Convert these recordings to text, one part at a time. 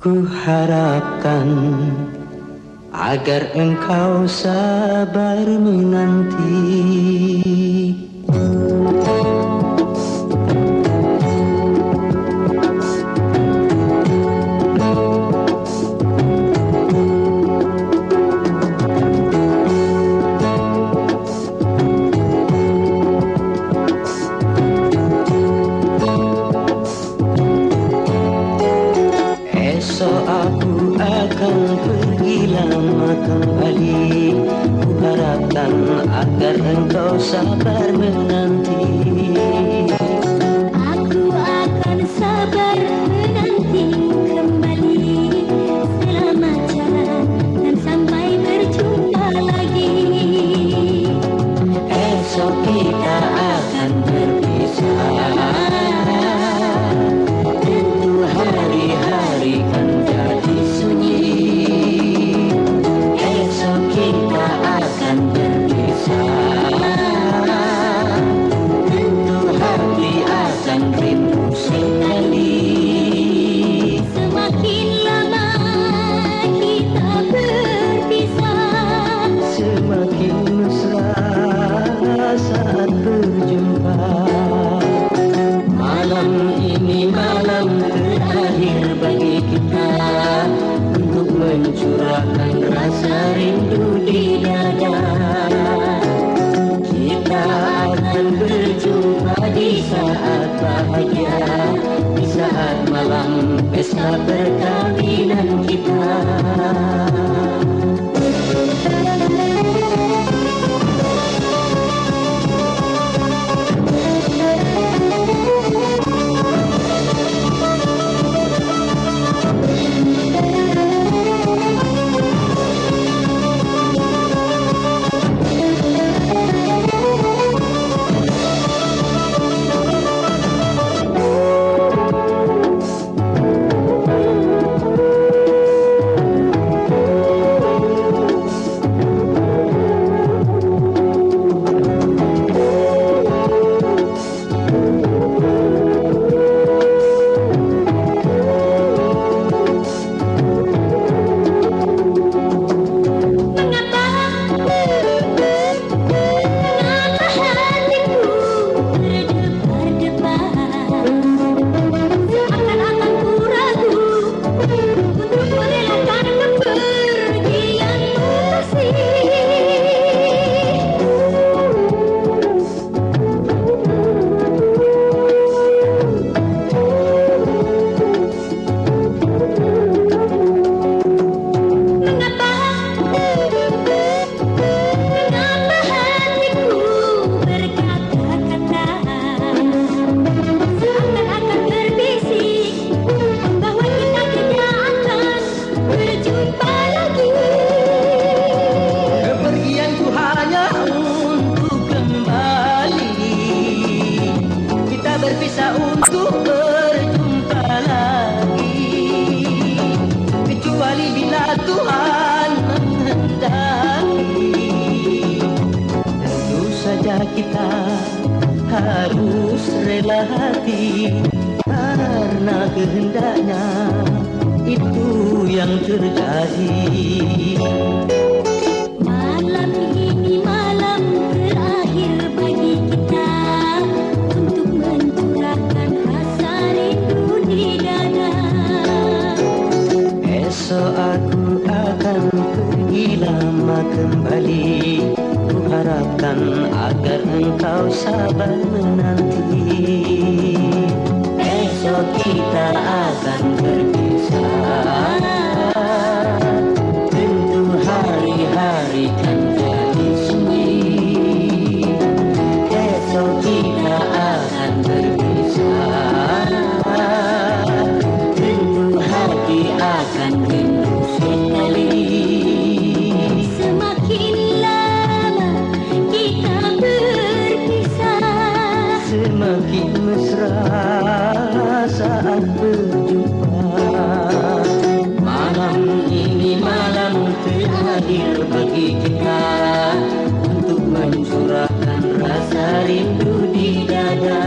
Ku harapkan agar engkau sabar menanti akan pergi lama kembali. Ku harapkan agar engkau sabar menanti rasa rindu di dada. Kita akan berjumpa di saat bahagia. Di saat malam pesta perkawinan kita bila Tuhan menghendaki. Tentu saja kita harus rela hati Karena kehendaknya itu yang terjadi lama kembali. Ku harapkan agar engkau sabar menanti. Esok kita akan berpisah saat berjumpa Malam ini malam terakhir bagi kita Untuk mencurahkan rasa rindu di dada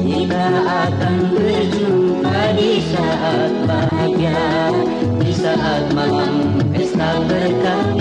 Kita akan berjumpa di saat bahagia Di saat malam pesta berkah.